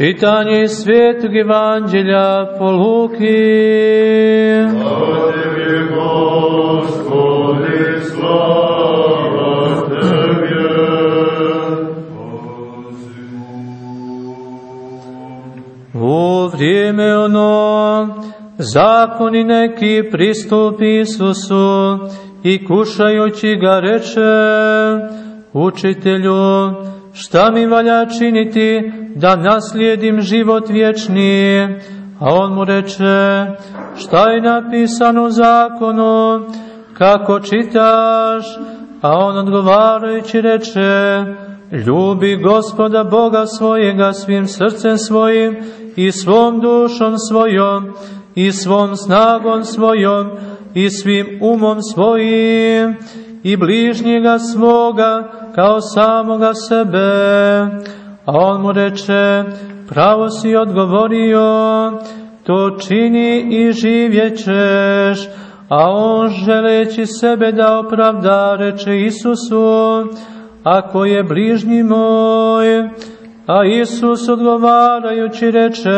Čitanje iz Svetog Evanđelja po Luki. Slava Tebi, Gospodi, slava Tebi. U vrijeme ono, zakoni neki pristupi Isusu i kušajući ga reče, učitelju, šta mi valja činiti da naslijedim život vječni? A on mu reče, šta je napisano zakonu, kako čitaš? A on odgovarajući reče, ljubi gospoda Boga svojega svim srcem svojim i svom dušom svojom i svom snagom svojom i svim umom svojim i bližnjega svoga kao samoga sebe. A on mu reče, pravo si odgovorio, to čini i živjećeš. A on želeći sebe da opravda, reče Isusu, ako je bližnji moj. A Isus odgovarajući reče,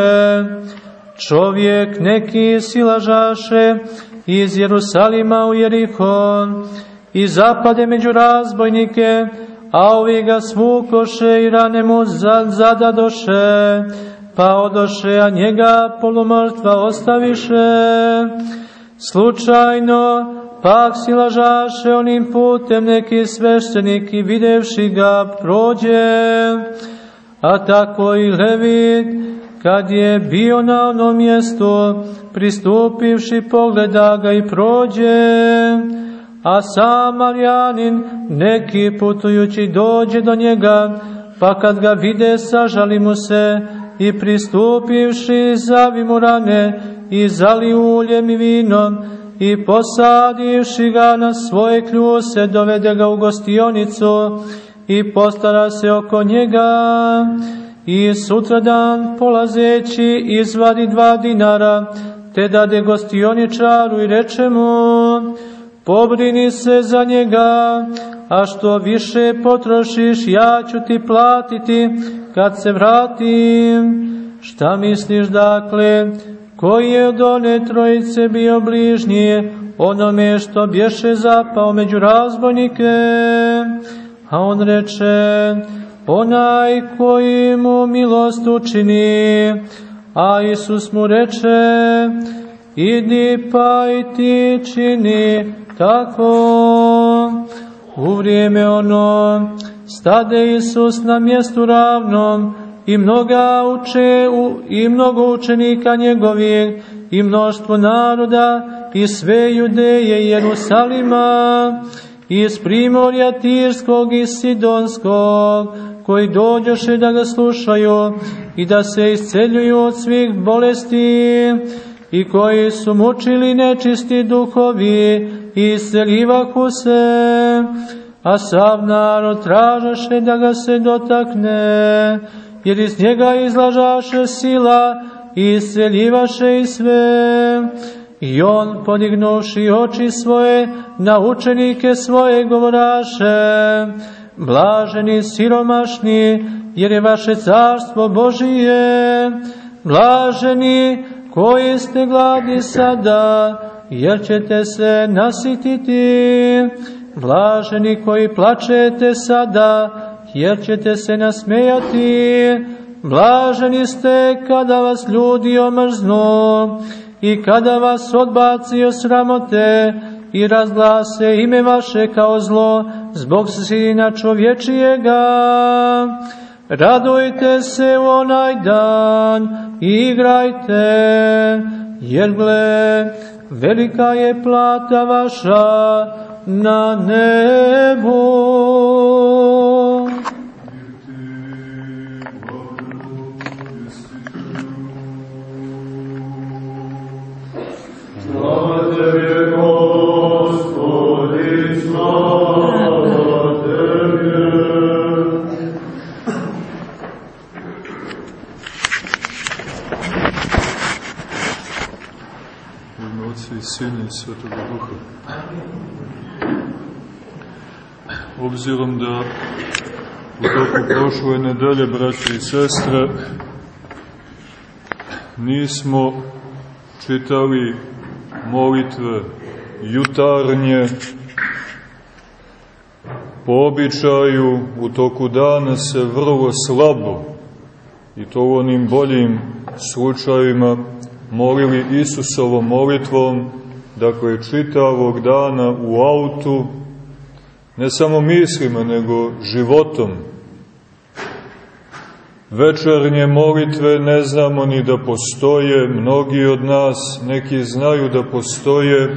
čovjek neki silažaše iz Jerusalima u Jerihon i zapade među razbojnike, a ovi ga svukoše i rane mu zadadoše, pa odoše, a njega polumrtva ostaviše. Slučajno, pak silažaše onim putem neki sveštenik i videvši ga prođe, a tako i Levit, kad je bio na onom mjestu, pristupivši pogleda ga i prođe, a sam Marijanin neki putujući dođe do njega, pa kad ga vide sažali mu se i pristupivši zavi mu rane i zali uljem i vinom i posadivši ga na svoje kljuse dovede ga u gostionicu i postara se oko njega. I sutradan polazeći izvadi dva dinara te dade gostioničaru i reče mu pobrini se za njega, a što više potrošiš, ja ću ti platiti kad se vratim. Šta misliš dakle, koji je od one trojice bio bližnije onome što bješe zapao među razbojnike? A on reče, onaj koji mu milost učini, a Isus mu reče, idi pa i ti čini tako. U vrijeme ono stade Isus na mjestu ravnom i mnoga uče i mnogo učenika njegovih i mnoštvo naroda i sve judeje Jerusalima iz primorja Tirskog i Sidonskog koji dođoše da ga slušaju i da se isceljuju od svih bolesti i koji su mučili nečisti duhovi i iscelivahu se, a sav narod tražaše da ga se dotakne, jer iz njega izlažaše sila i isceljivaše i sve. I on, podignuši oči svoje, na učenike svoje govoraše, blaženi siromašni, jer je vaše carstvo Božije, blaženi koji ste gladi sada, jer ćete se nasititi, blaženi koji plačete sada, jer ćete se nasmejati, blaženi ste kada vas ljudi omrznu i kada vas odbaci o sramote i razglase ime vaše kao zlo zbog sina čovječijega. Radujte se u onaj dan igrajte, jer gle, velika je plata vaša na nebu. Svetoga Duha. Obzirom da u toku prošle nedelje, braće i sestre, nismo čitali molitve jutarnje, po običaju u toku dana se vrlo slabo i to u onim boljim slučajima molili Isusovom molitvom, dakle čitavog dana u autu, ne samo mislima, nego životom. Večernje molitve ne znamo ni da postoje, mnogi od nas, neki znaju da postoje,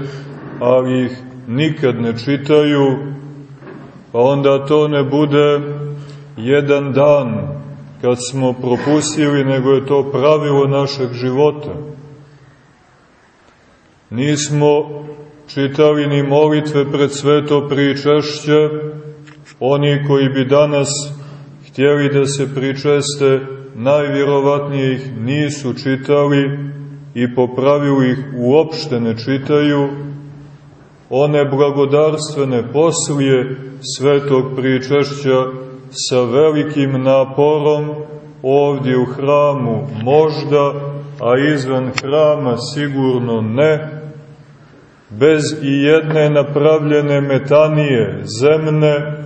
ali ih nikad ne čitaju, pa onda to ne bude jedan dan kad smo propustili, nego je to pravilo našeg života. Nismo čitali ni molitve pred sveto pričašće, oni koji bi danas htjeli da se pričeste, najvjerovatnije ih nisu čitali i po pravilu ih uopšte ne čitaju, one blagodarstvene poslije svetog pričašća sa velikim naporom ovdje u hramu možda, a izvan hrama sigurno ne, bez i jedne napravljene metanije zemne,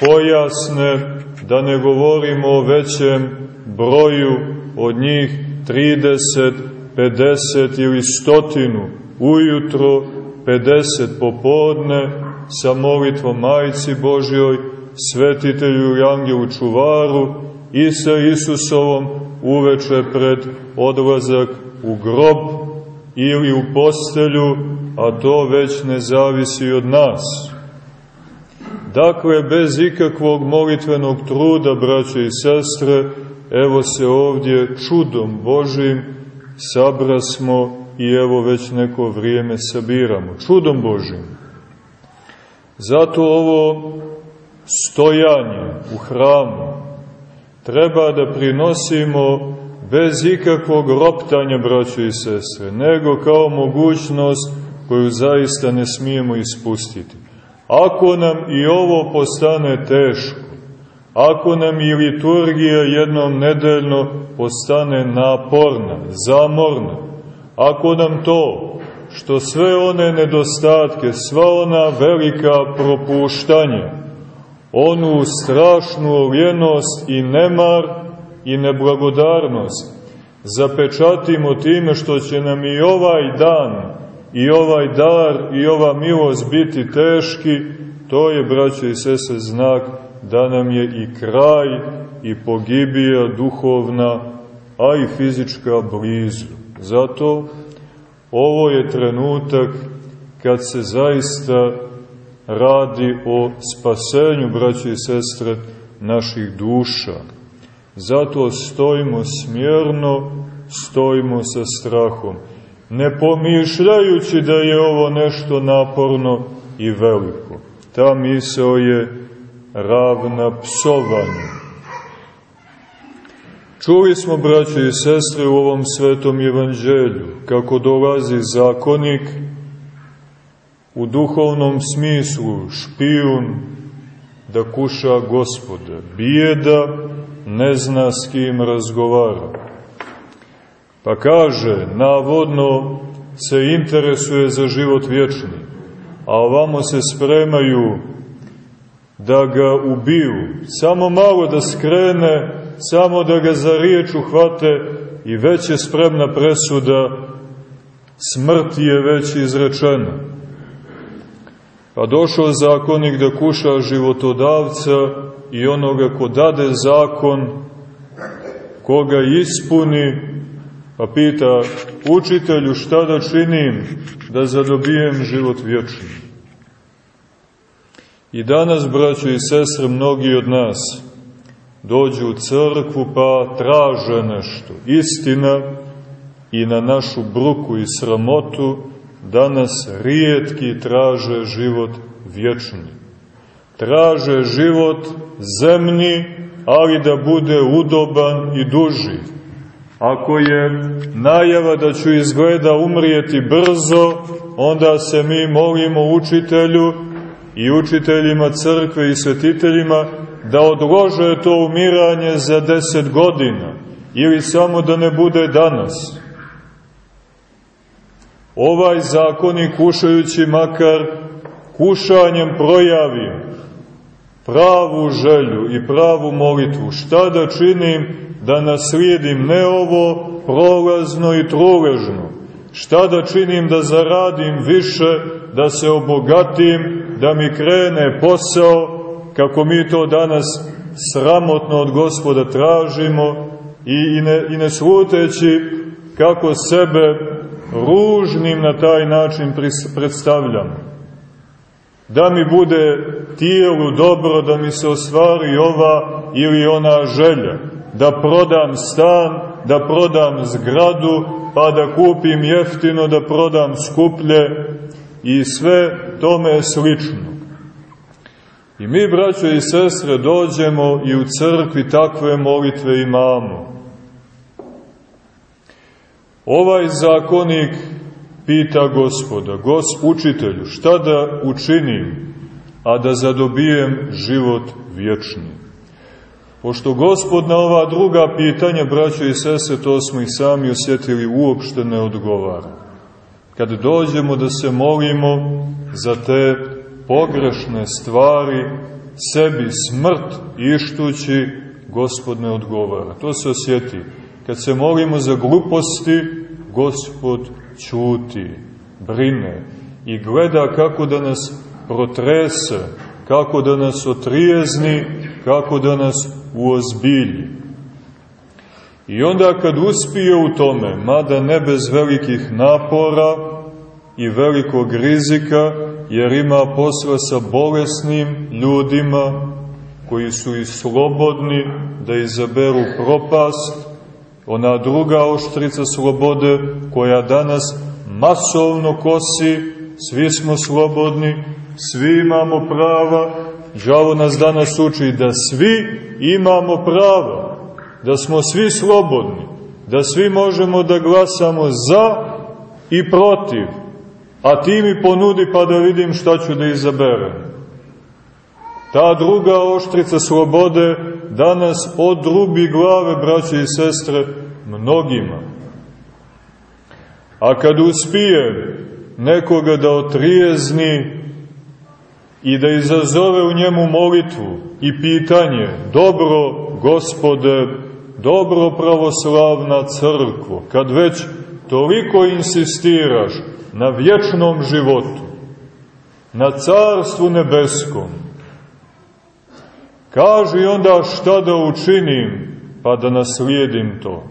pojasne, da ne govorimo o većem broju od njih 30, 50 ili stotinu. Ujutro, 50 popodne, sa molitvom Majci Božjoj, svetitelju i angelu čuvaru i sa Isusovom uveče pred odlazak u grob ili u postelju, a to već ne zavisi od nas. Dakle, bez ikakvog molitvenog truda, braće i sestre, evo se ovdje čudom Božim sabrasmo i evo već neko vrijeme sabiramo. Čudom Božim. Zato ovo stojanje u hramu treba da prinosimo bez ikakvog roptanja, braćo i sestre, nego kao mogućnost koju zaista ne smijemo ispustiti. Ako nam i ovo postane teško, ako nam i liturgija jednom nedeljno postane naporna, zamorna, ako nam to što sve one nedostatke, sva ona velika propuštanja, onu strašnu oljenost i nemar i neblagodarnost zapečatimo time što će nam i ovaj dan i ovaj dar i ova milost biti teški, to je, braćo i sese, znak da nam je i kraj i pogibija duhovna, a i fizička blizu. Zato ovo je trenutak kad se zaista radi o spasenju, braći i sestre, naših duša. Zato stojimo smjerno, stojimo sa strahom, ne pomišljajući da je ovo nešto naporno i veliko. Ta misao je ravna psovanju. Čuli smo, braće i sestre, u ovom svetom evanđelju, kako dolazi zakonik, u duhovnom smislu špijun da kuša gospoda. Bijeda ne zna s kim razgovara. Pa kaže, navodno se interesuje za život vječni, a ovamo se spremaju da ga ubiju. Samo malo da skrene, samo da ga za riječ uhvate i već je spremna presuda, smrt je već izrečena. Pa došao zakonik da kuša životodavca i onoga ko dade zakon, koga ispuni, pa pita učitelju šta da činim da zadobijem život vječni. I danas, braćo i sestre, mnogi od nas dođu u crkvu pa traže nešto. Istina i na našu bruku i sramotu danas rijetki traže život vječni. Traže život zemni, ali da bude udoban i duži. Ako je najava da ću izgleda umrijeti brzo, onda se mi molimo učitelju i učiteljima crkve i svetiteljima da odlože to umiranje za deset godina ili samo da ne bude danas. Ovaj zakonik kušajući makar kušanjem projavi pravu želju i pravu molitvu. Šta da činim da naslijedim ne ovo prolazno i truležno? Šta da činim da zaradim više, da se obogatim, da mi krene posao, kako mi to danas sramotno od gospoda tražimo i, i, ne, i ne sluteći kako sebe ružnim na taj način predstavljamo. Da mi bude tijelu dobro, da mi se ostvari ova ili ona želja, da prodam stan, da prodam zgradu, pa da kupim jeftino, da prodam skuplje i sve tome slično. I mi, braćo i sestre, dođemo i u crkvi takve molitve imamo. Ovaj zakonik pita gospoda, gos učitelju, šta da učinim, a da zadobijem život vječni? Pošto gospod na ova druga pitanja, braćo i sese, to smo i sami osjetili, uopšte ne odgovara. Kad dođemo da se molimo za te pogrešne stvari, sebi smrt ištući, gospod ne odgovara. To se osjeti. Kad se molimo za gluposti, gospod čuti, brine i gleda kako da nas protrese, kako da nas otrijezni, kako da nas uozbilji. I onda kad uspije u tome, mada ne bez velikih napora i velikog rizika, jer ima posla sa bolesnim ljudima koji su i slobodni da izaberu propast, ona druga oštrica slobode koja danas masovno kosi, svi smo slobodni, svi imamo prava, žalo nas danas uči da svi imamo prava, da smo svi slobodni, da svi možemo da glasamo za i protiv, a ti mi ponudi pa da vidim šta ću da izaberem. Ta druga oštrica slobode danas odrubi glave, braće i sestre, mnogima. A kad uspije nekoga da otrijezni i da izazove u njemu molitvu i pitanje, dobro gospode, dobro pravoslavna crkvo, kad već toliko insistiraš na vječnom životu, na carstvu nebeskom, kaži onda šta da učinim, pa da naslijedim to.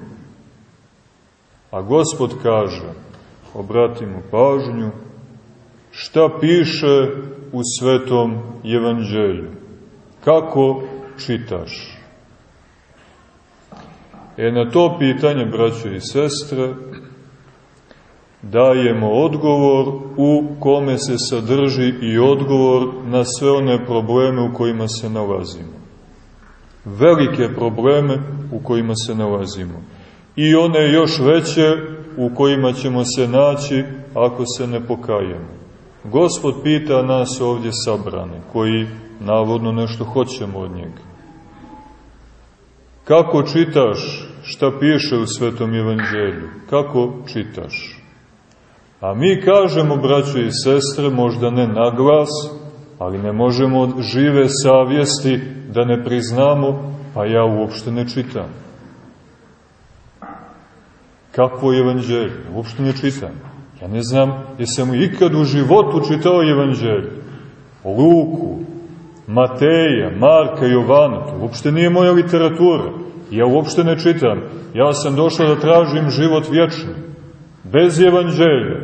A gospod kaže, obratimo pažnju, šta piše u svetom evanđelju. Kako čitaš? E na to pitanje, braćo i sestre, dajemo odgovor u kome se sadrži i odgovor na sve one probleme u kojima se nalazimo. Velike probleme u kojima se nalazimo. I one još veće u kojima ćemo se naći ako se ne pokajemo. Gospod pita nas ovdje sabrane, koji navodno nešto hoćemo od njega. Kako čitaš šta piše u Svetom Evanđelju? Kako čitaš? A mi kažemo, braćo i sestre, možda ne na glas, ali ne možemo od žive savjesti da ne priznamo, pa ja uopšte ne čitam. Kakvo evanđelje? Uopšte ne čitam. Ja ne znam, jesam ikad u životu čitao evanđelje. Luku, Mateja, Marka, Jovana, to uopšte nije moja literatura. Ja uopšte ne čitam. Ja sam došao da tražim život vječni. Bez evanđelja,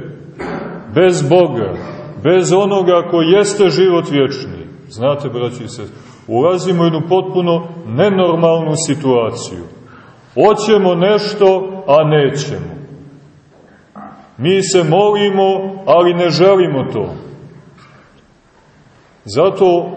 bez Boga, bez onoga ko jeste život vječni. Znate, braći i se, ulazimo u jednu potpuno nenormalnu situaciju. Hoćemo nešto, a nećemo. Mi se molimo, ali ne želimo to. Zato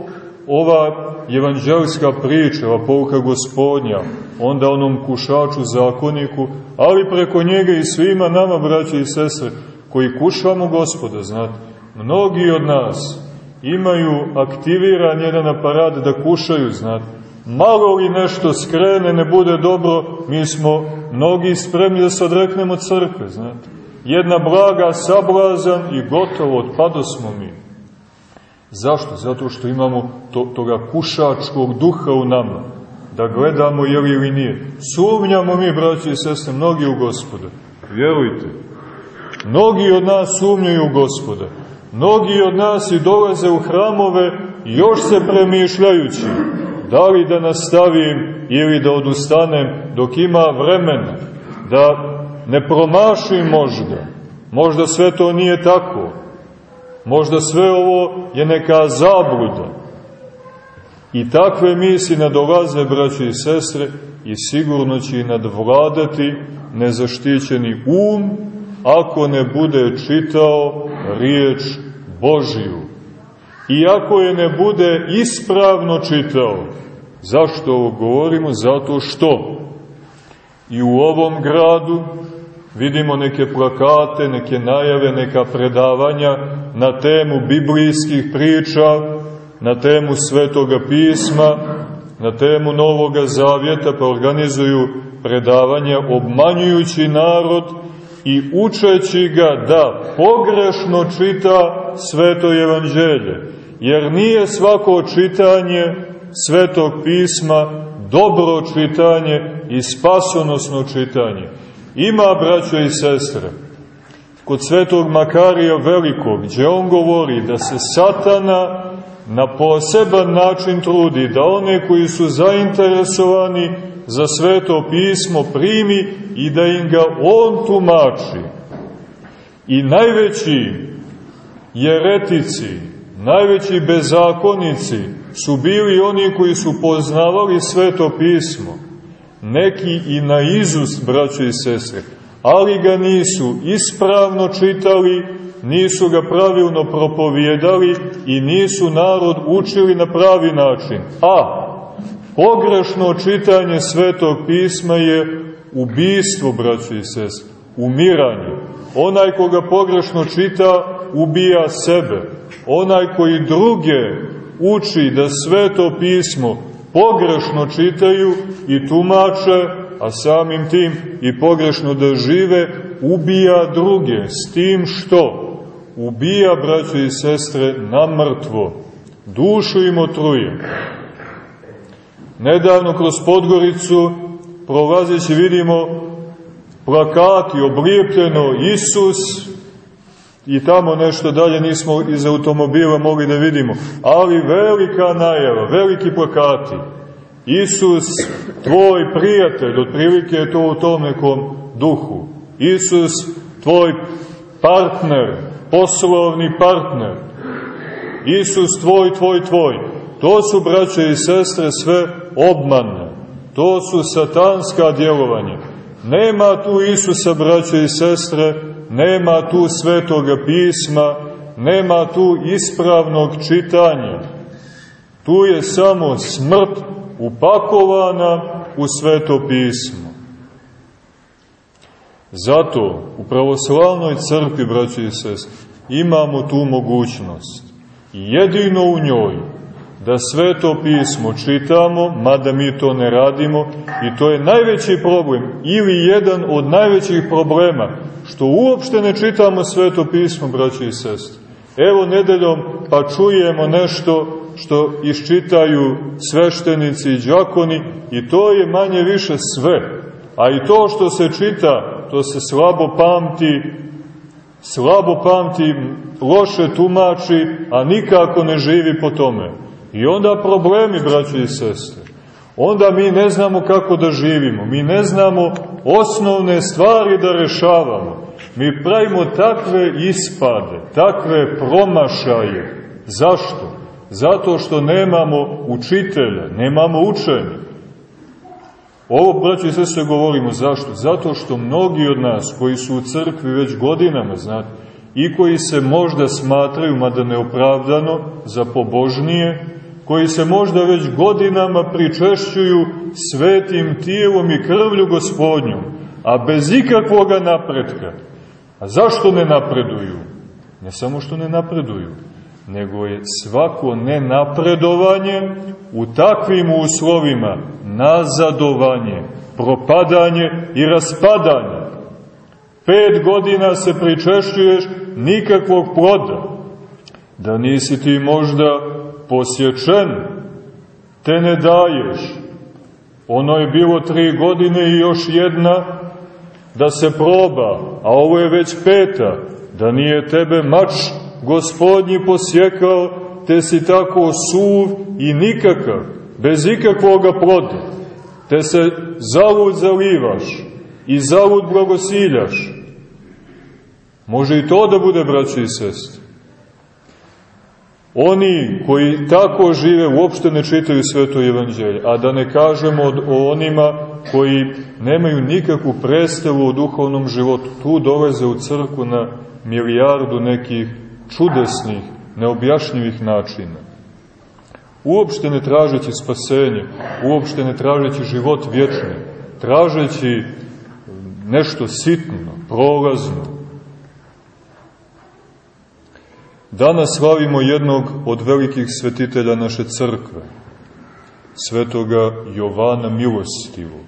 ova evanđelska priča, ova pouka gospodnja, onda onom kušaču zakoniku, ali preko njega i svima nama, braći i sestre, koji kušamo gospoda, znate, mnogi od nas imaju aktiviran jedan aparat da kušaju, znate, malo li nešto skrene, ne bude dobro, mi smo mnogi spremni da se odreknemo crkve, znate. Jedna blaga sablazan i gotovo, odpado smo mi. Zašto? Zato što imamo to, toga kušačkog duha u nama, da gledamo je li ili nije. Sumnjamo mi, braći i sestre, mnogi u gospoda. Vjerujte. Mnogi od nas sumnjaju u gospoda. Mnogi od nas i dolaze u hramove još se premišljajući da li da nastavim ili da odustanem dok ima vremena, da ne promašim možda, možda sve to nije tako, možda sve ovo je neka zabluda. I takve misli nadolaze, braći i sestre, i sigurno će i nadvladati nezaštićeni um, ako ne bude čitao riječ Božiju. I ako je ne bude ispravno čitao. Zašto ovo govorimo? Zato što i u ovom gradu vidimo neke plakate, neke najave, neka predavanja na temu biblijskih priča, na temu Svetoga pisma, na temu Novoga Zavjeta, pa organizuju predavanja obmanjujući narod i učeći ga da pogrešno čita Sveto Evanđelje. Jer nije svako čitanje Svetog pisma dobro čitanje i spasonosno čitanje. Ima, braćo i sestre, kod svetog Makarija Velikog, gdje on govori da se satana na poseban način trudi da one koji su zainteresovani za sveto pismo primi i da im ga on tumači. I najveći jeretici, najveći bezakonici su bili oni koji su poznavali sveto pismo neki i na izus, braćo i sestre, ali ga nisu ispravno čitali, nisu ga pravilno propovjedali i nisu narod učili na pravi način. A pogrešno čitanje svetog pisma je ubijstvo, braćo i sestre, umiranje. Onaj koga pogrešno čita, ubija sebe. Onaj koji druge uči da sveto pismo pogrešno čitaju i tumače, a samim tim i pogrešno da žive, ubija druge s tim što ubija, braćo i sestre, na mrtvo. Dušu im otruje. Nedavno kroz Podgoricu prolazeći vidimo plakati oblijepljeno Isus i tamo nešto dalje nismo iz automobila mogli da vidimo. Ali velika najava, veliki plakati. Isus, tvoj prijatelj, otprilike je to u tom nekom duhu. Isus, tvoj partner, poslovni partner. Isus, tvoj, tvoj, tvoj. To su, braće i sestre, sve obmane. To su satanska djelovanja. Nema tu Isusa, braće i sestre, nema tu svetoga pisma, nema tu ispravnog čitanja. Tu je samo smrt upakovana u sveto pismo. Zato u pravoslavnoj crkvi, braći i sest, imamo tu mogućnost. Jedino u njoj da sveto pismo čitamo, mada mi to ne radimo, i to je najveći problem, ili jedan od najvećih problema, što uopšte ne čitamo sveto pismo, braći i sestri. Evo nedeljom pa čujemo nešto što iščitaju sveštenici i džakoni i to je manje više sve. A i to što se čita, to se slabo pamti, slabo pamti, loše tumači, a nikako ne živi po tome. I onda problemi, braći i sestre. Onda mi ne znamo kako da živimo, mi ne znamo osnovne stvari da rešavamo. Mi pravimo takve ispade, takve promašaje. Zašto? Zato što nemamo učitelja, nemamo učenja. Ovo, braći i sestre, govorimo zašto? Zato što mnogi od nas koji su u crkvi već godinama, znate, i koji se možda smatraju, mada neopravdano, za pobožnije, koji se možda već godinama pričešćuju svetim tijelom i krvlju gospodnjom, a bez ikakvoga napretka. A zašto ne napreduju? Ne samo što ne napreduju, nego je svako nenapredovanje u takvim uslovima nazadovanje, propadanje i raspadanje. Pet godina se pričešćuješ, nikakvog ploda. Da nisi ti možda posječen, te ne daješ. Ono je bilo tri godine i još jedna da se proba, a ovo je već peta, da nije tebe mač gospodnji posjekao, te si tako suv i nikakav, bez ikakvoga ploda, te se zalud zalivaš i zalud blagosiljaš. Može i to da bude, braći i sestri. Oni koji tako žive uopšte ne čitaju sveto evanđelje, a da ne kažemo o onima koji nemaju nikakvu predstavu o duhovnom životu. Tu dolaze u crku na milijardu nekih čudesnih, neobjašnjivih načina. Uopšte ne tražeći spasenje, uopšte ne tražeći život vječni, tražeći nešto sitno, prolazno, Danas slavimo jednog od velikih svetitelja naše crkve, svetoga Jovana Milostivog.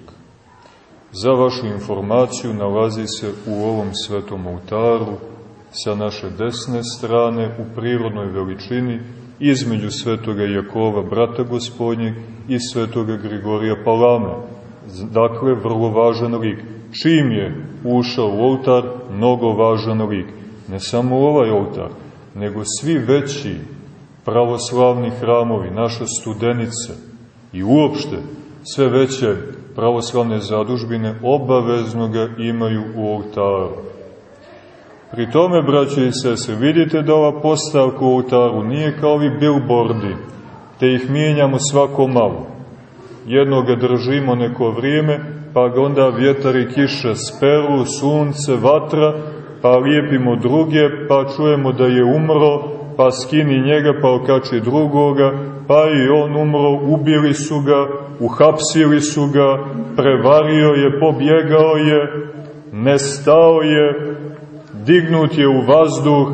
Za vašu informaciju nalazi se u ovom svetom oltaru sa naše desne strane u prirodnoj veličini između svetoga Jakova, brata gospodnjeg, i svetoga Grigorija Palame. Dakle, vrlo važan lik. Čim je ušao u oltar, mnogo važan lik. Ne samo ovaj oltar, nego svi veći pravoslavni hramovi, naša studenica i uopšte sve veće pravoslavne zadužbine obavezno ga imaju u oltaru. Pri tome, braće i sese, vidite da ova postavka u oltaru nije kao ovi billboardi, te ih mijenjamo svako malo. Jednoga držimo neko vrijeme, pa ga onda vjetar i kiša speru, sunce, vatra, pa lijepimo druge, pa čujemo da je umro, pa skini njega, pa okači drugoga, pa i on umro, ubili su ga, uhapsili su ga, prevario je, pobjegao je, nestao je, dignut je u vazduh,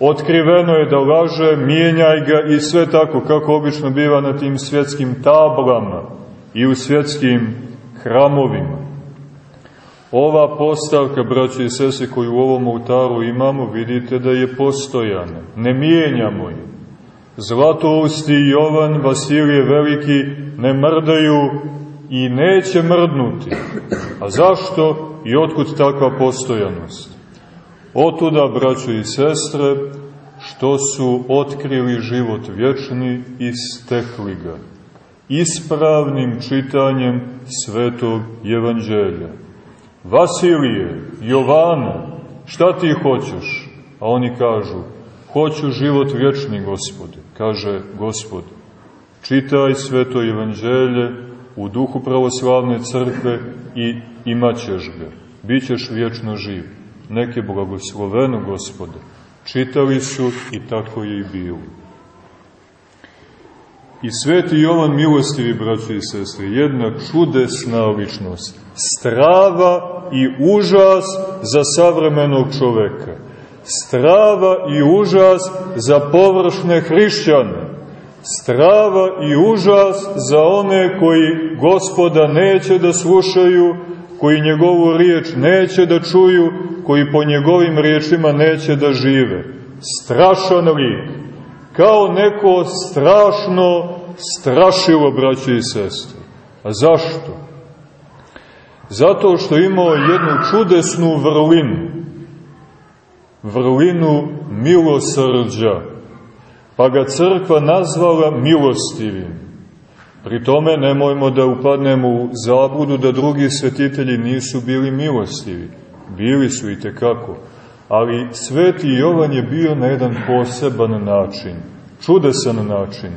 otkriveno je da laže, mijenjaj ga i sve tako kako obično biva na tim svjetskim tablama i u svjetskim hramovima. Ova postavka, braći i sese, koju u ovom oltaru imamo, vidite da je postojana. Ne mijenjamo je. Zlatousti Jovan, Vasilije Veliki ne mrdaju i neće mrdnuti. A zašto i otkud takva postojanost? Otuda, braćo i sestre, što su otkrili život vječni i stekli ga ispravnim čitanjem svetog evanđelja Vasilije, Jovana, šta ti hoćeš? A oni kažu, hoću život vječni, gospode. Kaže gospod, čitaj sveto evanđelje u duhu pravoslavne crkve i imaćeš ga. Bićeš vječno živ. Neke blagosloveno, gospode. Čitali su i tako je i bilo. I sveti Jovan milostivi, braći i sestre, jedna čudesna ličnost, strava i užas za savremenog čoveka. Strava i užas za površne hrišćane. Strava i užas za one koji gospoda neće da slušaju, koji njegovu riječ neće da čuju, koji po njegovim riječima neće da žive. Strašan lik. Kao neko strašno strašilo, braće i sestre. A zašto? Zato što imao jednu čudesnu vrlinu, vrlinu milosrđa, pa ga crkva nazvala milostivim. Pri tome nemojmo da upadnemo u zabudu da drugi svetitelji nisu bili milostivi. Bili su i tekako. Ali sveti Jovan je bio na jedan poseban način, čudesan način.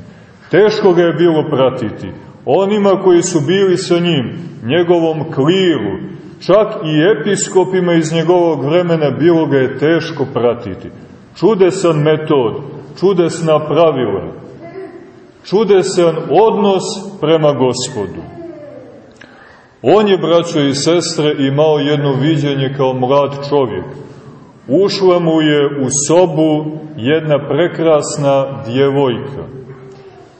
Teško ga je bilo pratiti onima koji su bili sa njim, njegovom kliru, čak i episkopima iz njegovog vremena bilo ga je teško pratiti. Čudesan metod, čudesna pravila, čudesan odnos prema gospodu. On je, braćo i sestre, imao jedno viđenje kao mlad čovjek. ušla mu je u sobu jedna prekrasna djevojka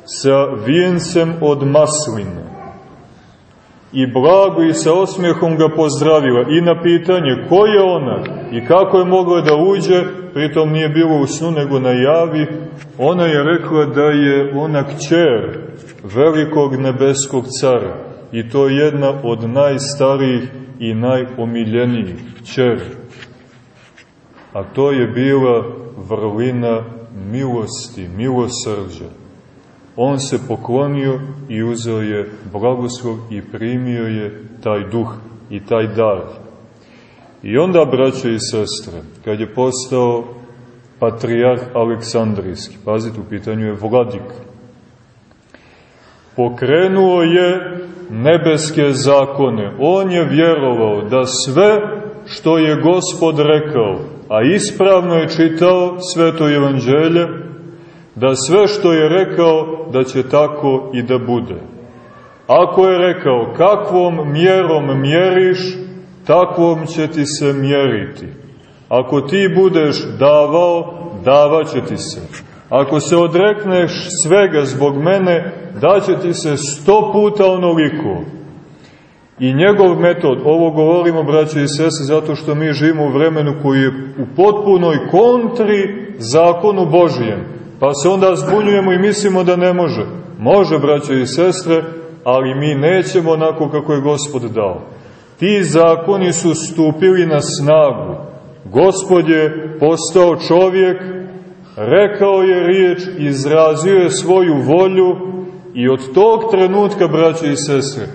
sa vijencem od masline i blago i sa osmijehom ga pozdravila i na pitanje ko je ona i kako je mogla da uđe, pritom nije bilo u snu nego na javi, ona je rekla da je ona kćer velikog nebeskog cara i to je jedna od najstarijih i najomiljenijih kćer. A to je bila vrlina milosti, milosrđa on se poklonio i uzeo je blagoslov i primio je taj duh i taj dar. I onda, braćo i sestre, kad je postao patrijarh Aleksandrijski, pazite, u pitanju je vladik, pokrenuo je nebeske zakone. On je vjerovao da sve što je gospod rekao, a ispravno je čitao sveto evanđelje, da sve što je rekao da će tako i da bude. Ako je rekao kakvom mjerom mjeriš, takvom će ti se mjeriti. Ako ti budeš davao, davaće ti se. Ako se odrekneš svega zbog mene, daće ti se sto puta onoliko. I njegov metod, ovo govorimo, braće i sese, zato što mi živimo u vremenu koji je u potpunoj kontri zakonu Božijem Pa se onda zbunjujemo i mislimo da ne može. Može, braće i sestre, ali mi nećemo onako kako je Gospod dao. Ti zakoni su stupili na snagu. Gospod je postao čovjek, rekao je riječ, izrazio je svoju volju i od tog trenutka, braće i sestre,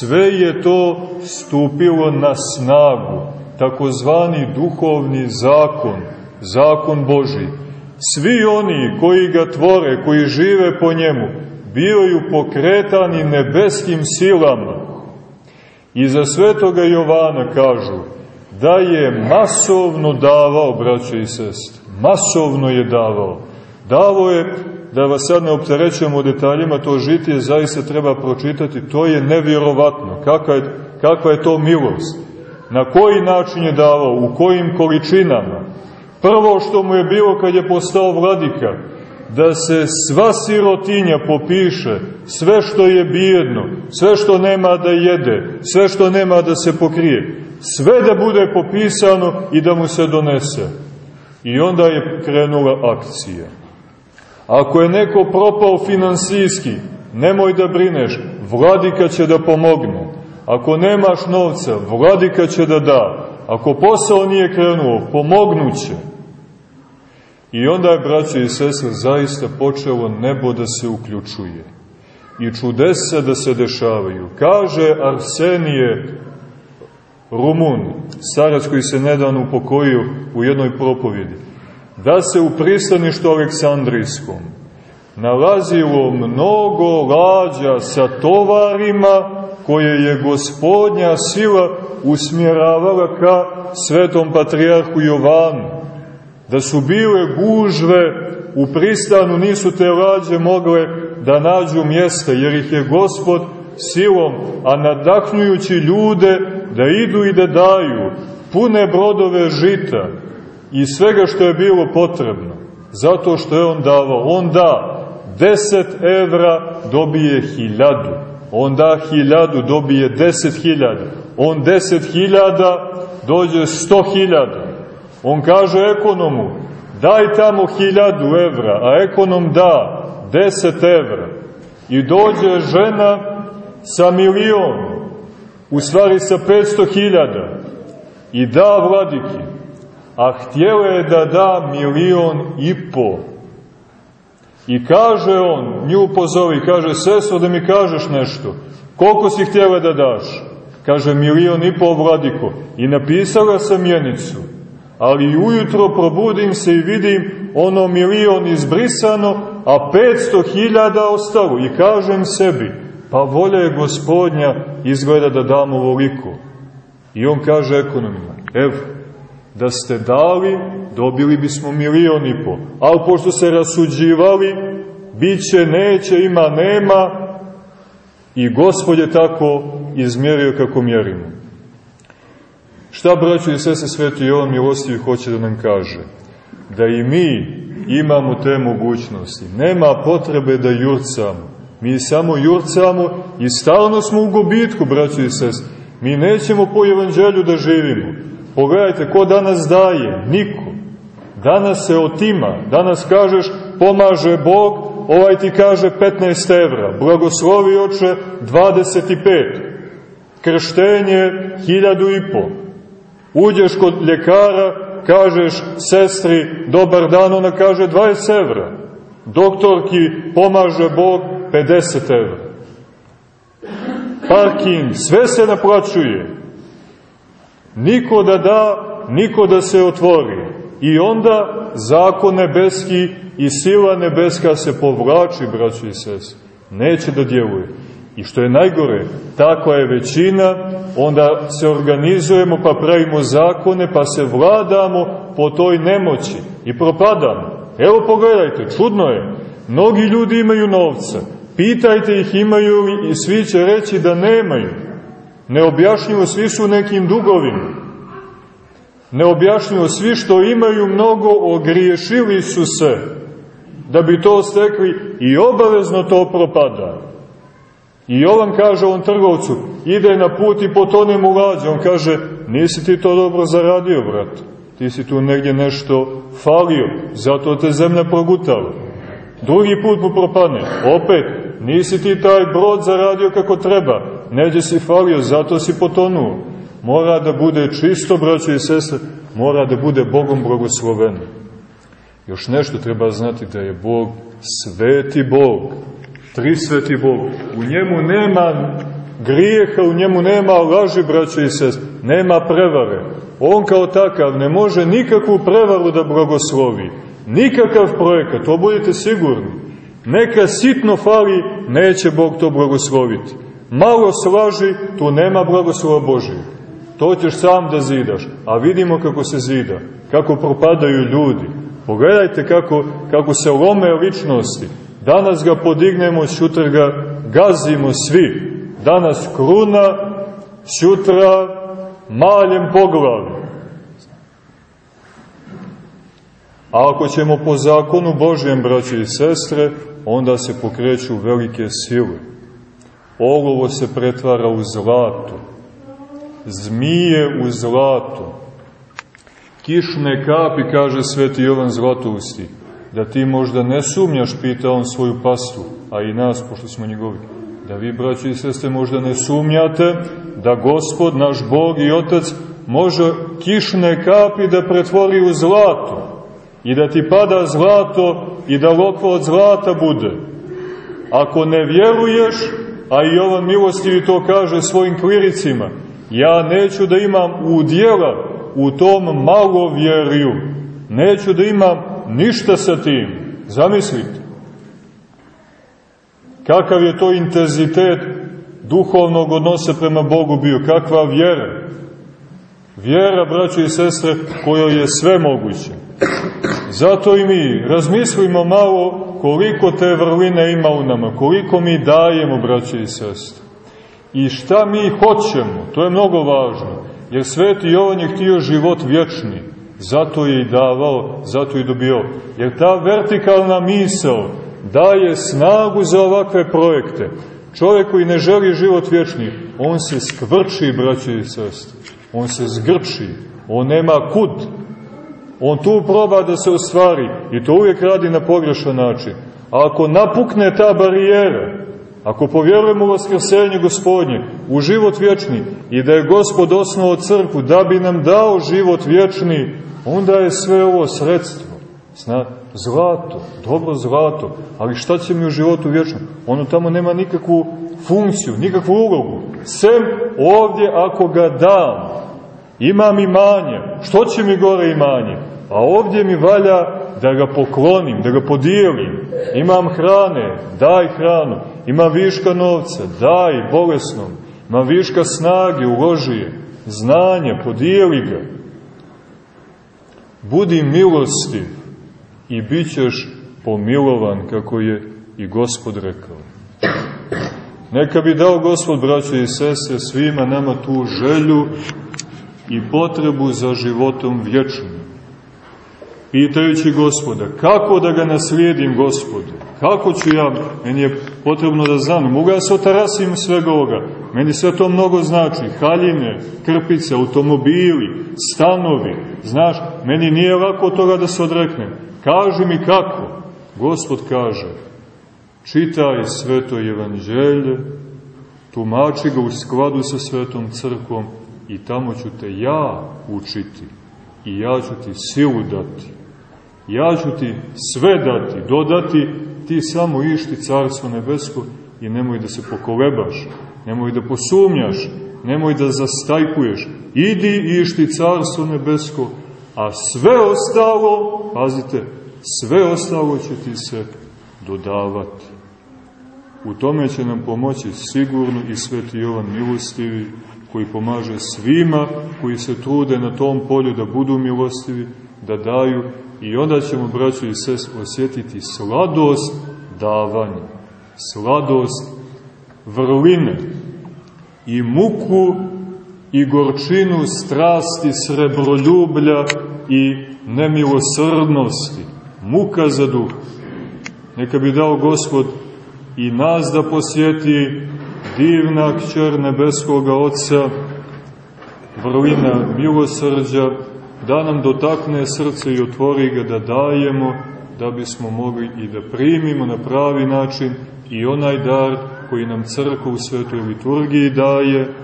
sve je to stupilo na snagu, takozvani duhovni zakon, zakon Božiji Svi oni koji ga tvore, koji žive po njemu, bivaju pokretani nebeskim silama. I za svetoga Jovana kažu da je masovno davao, braćo i sest, masovno je davao. Davo je, da vas sad ne opterećujemo detaljima, to žitije zaista treba pročitati, to je nevjerovatno. Kakva je, kakva je to milost? Na koji način je davao, u kojim količinama? Prvo što mu je bilo kad je postao vladika, da se sva sirotinja popiše, sve što je bijedno, sve što nema da jede, sve što nema da se pokrije, sve da bude popisano i da mu se donese. I onda je krenula akcija. Ako je neko propao finansijski, nemoj da brineš, vladika će da pomogne. Ako nemaš novca, vladika će da da. Ako posao nije krenuo, pomognuće. I onda je, braće i sestre, zaista počelo nebo da se uključuje. I čudesa da se dešavaju. Kaže Arsenije Rumun, starac koji se nedavno upokojio u jednoj propovjedi, da se u pristaništu Aleksandrijskom nalazilo mnogo lađa sa tovarima koje je gospodnja sila usmjeravala ka svetom patrijarhu Jovanu da su bile gužve u pristanu, nisu te lađe mogle da nađu mjesta, jer ih je gospod silom, a nadahnjujući ljude da idu i da daju pune brodove žita i svega što je bilo potrebno, zato što je on davao. On da deset evra, dobije hiljadu. On da hiljadu, dobije deset hiljada. On deset hiljada, dođe sto hiljada. On kaže ekonomu, daj tamo hiljadu evra, a ekonom da deset evra. I dođe žena sa milion, u stvari sa petsto hiljada, i da vladiki, a htjela je da da milion i po. I kaže on, nju pozovi, kaže, sesto da mi kažeš nešto, koliko si htjela da daš? Kaže, milion i po vladiko. I napisala sam mjenicu ali ujutro probudim se i vidim ono milion izbrisano, a 500 hiljada ostalo i kažem sebi, pa volja je gospodnja izgleda da dam ovoliko. I on kaže ekonomima, evo, da ste dali, dobili bismo milion i po, ali pošto se rasuđivali, bit će, neće, ima, nema, i gospod je tako izmjerio kako mjerimo. Šta, braćo i sese, sveti Jovan Milostivi hoće da nam kaže? Da i mi imamo te mogućnosti. Nema potrebe da jurcamo. Mi samo jurcamo i stalno smo u gobitku, braćo i sese. Mi nećemo po evanđelju da živimo. Pogledajte, ko danas daje? Niko. Danas se otima. Danas kažeš, pomaže Bog, ovaj ti kaže 15 evra. Blagoslovi oče 25. Krštenje hiljadu i po. Uđeš kod ljekara, kažeš sestri dobar dan, ona kaže 20 evra. Doktorki pomaže Bog 50 evra. Parking, sve se naplaćuje. Niko da da, niko da se otvori. I onda zakon nebeski i sila nebeska se povlači, braći i sese. Neće da djeluje. I što je najgore, takva je većina, onda se organizujemo pa pravimo zakone, pa se vladamo po toj nemoći i propadamo. Evo pogledajte, čudno je, mnogi ljudi imaju novca, pitajte ih imaju li i svi će reći da nemaju. Neobjašnjivo svi su nekim dugovima. Neobjašnjivo svi što imaju mnogo ogriješili su se da bi to stekli i obavezno to propada. I Jovan kaže on trgovcu, ide na put i potone mu lađa. On kaže, nisi ti to dobro zaradio, brat. Ti si tu negdje nešto falio, zato te zemlja progutala. Drugi put mu propadne, opet, nisi ti taj brod zaradio kako treba, neđe si falio, zato si potonuo. Mora da bude čisto, braćo i sestre, mora da bude Bogom blagosloveno. Još nešto treba znati da je Bog sveti Bog, trisveti Bog. U njemu nema grijeha, u njemu nema laži, braćo i sest, nema prevare. On kao takav ne može nikakvu prevaru da blagoslovi, nikakav projekat, to budete sigurni. Neka sitno fali, neće Bog to blagosloviti. Malo slaži, tu nema blagoslova Božije. To ćeš sam da zidaš, a vidimo kako se zida, kako propadaju ljudi. Pogledajte kako, kako se lome ličnosti, Danas ga podignemo, sutra ga gazimo svi. Danas kruna, sutra maljem poglavu. A ako ćemo po zakonu Božjem, braće i sestre, onda se pokreću velike sile. Olovo se pretvara u zlato. Zmije u zlato. Kišne kapi, kaže sveti Jovan Zlatousti, da ti možda ne sumnjaš, pita on svoju pastu, a i nas, pošto smo njegovi, da vi, braći i sestre, možda ne sumnjate da Gospod, naš Bog i Otac, može kišne kapi da pretvori u zlato i da ti pada zlato i da lokva od zlata bude. Ako ne vjeruješ, a i ovan milostivi to kaže svojim kliricima, ja neću da imam udjela u tom malovjerju, neću da imam ništa sa tim. Zamislite. Kakav je to intenzitet duhovnog odnosa prema Bogu bio, kakva vjera. Vjera, braćo i sestre, kojoj je sve moguće. Zato i mi razmislimo malo koliko te vrline ima u nama, koliko mi dajemo, braćo i sestre. I šta mi hoćemo, to je mnogo važno, jer sveti Jovan je htio život vječni. Zato je i davao, zato je i dobio. Jer ta vertikalna misao daje snagu za ovakve projekte. Čovjek koji ne želi život vječni, on se skvrči, braće i sestre. On se zgrči. On nema kud. On tu proba da se ostvari i to uvijek radi na pogrešan način. A ako napukne ta barijera, ako povjerujemo u vaskrsenje gospodnje, u život vječni i da je gospod osnovao crkvu da bi nam dao život vječni, onda je sve ovo sredstvo. Zna, zlato, dobro zlato, ali šta će mi u životu vječno? Ono tamo nema nikakvu funkciju, nikakvu ulogu. Sem ovdje ako ga dam, imam imanje, što će mi gore imanje? A ovdje mi valja da ga poklonim, da ga podijelim. Imam hrane, daj hranu. Imam viška novca, daj bolesnom. Imam viška snage, uloži je. Znanje, podijeli ga budi milostiv i bit ćeš pomilovan, kako je i Gospod rekao. Neka bi dao Gospod, braćo i sese, svima nama tu želju i potrebu za životom vječnim. Pitajući gospoda, kako da ga naslijedim gospodu? Kako ću ja, meni je potrebno da znam, mogu ja se otarasim svega ovoga, meni sve to mnogo znači, haljine, krpice, automobili, stanovi, znaš, meni nije lako toga da se odreknem. Kaži mi kako? Gospod kaže, čitaj sveto evanđelje, tumači ga u skladu sa svetom crkvom i tamo ću te ja učiti i ja ću ti silu dati. Ja ću ti sve dati, dodati, ti samo išti carstvo nebesko i nemoj da se pokolebaš, nemoj da posumnjaš, nemoj da zastajkuješ. Idi išti carstvo nebesko, a sve ostalo, pazite, sve ostalo će ti se dodavati. U tome će nam pomoći sigurno i sveti Jovan milostivi, koji pomaže svima koji se trude na tom polju da budu milostivi, da daju i onda ćemo, braćo i sest, osjetiti sladost davanja, sladost vrline i muku i gorčinu strasti srebroljublja i nemilosrdnosti, muka za duh. Neka bi dao Gospod i nas da posjeti divna kćer nebeskoga Otca, vrlina milosrđa, da nam dotakne srce i otvori ga da dajemo, da bismo mogli i da primimo na pravi način i onaj dar koji nam crkva u svetoj liturgiji daje,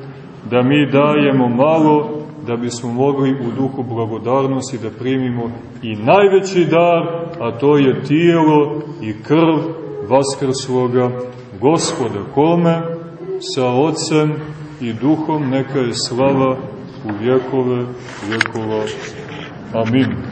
da mi dajemo malo, da bismo mogli u duhu blagodarnosti da primimo i najveći dar, a to je tijelo i krv vaskrsloga gospoda, kome sa ocem i duhom neka je slava u vjekove vjekova. Amin.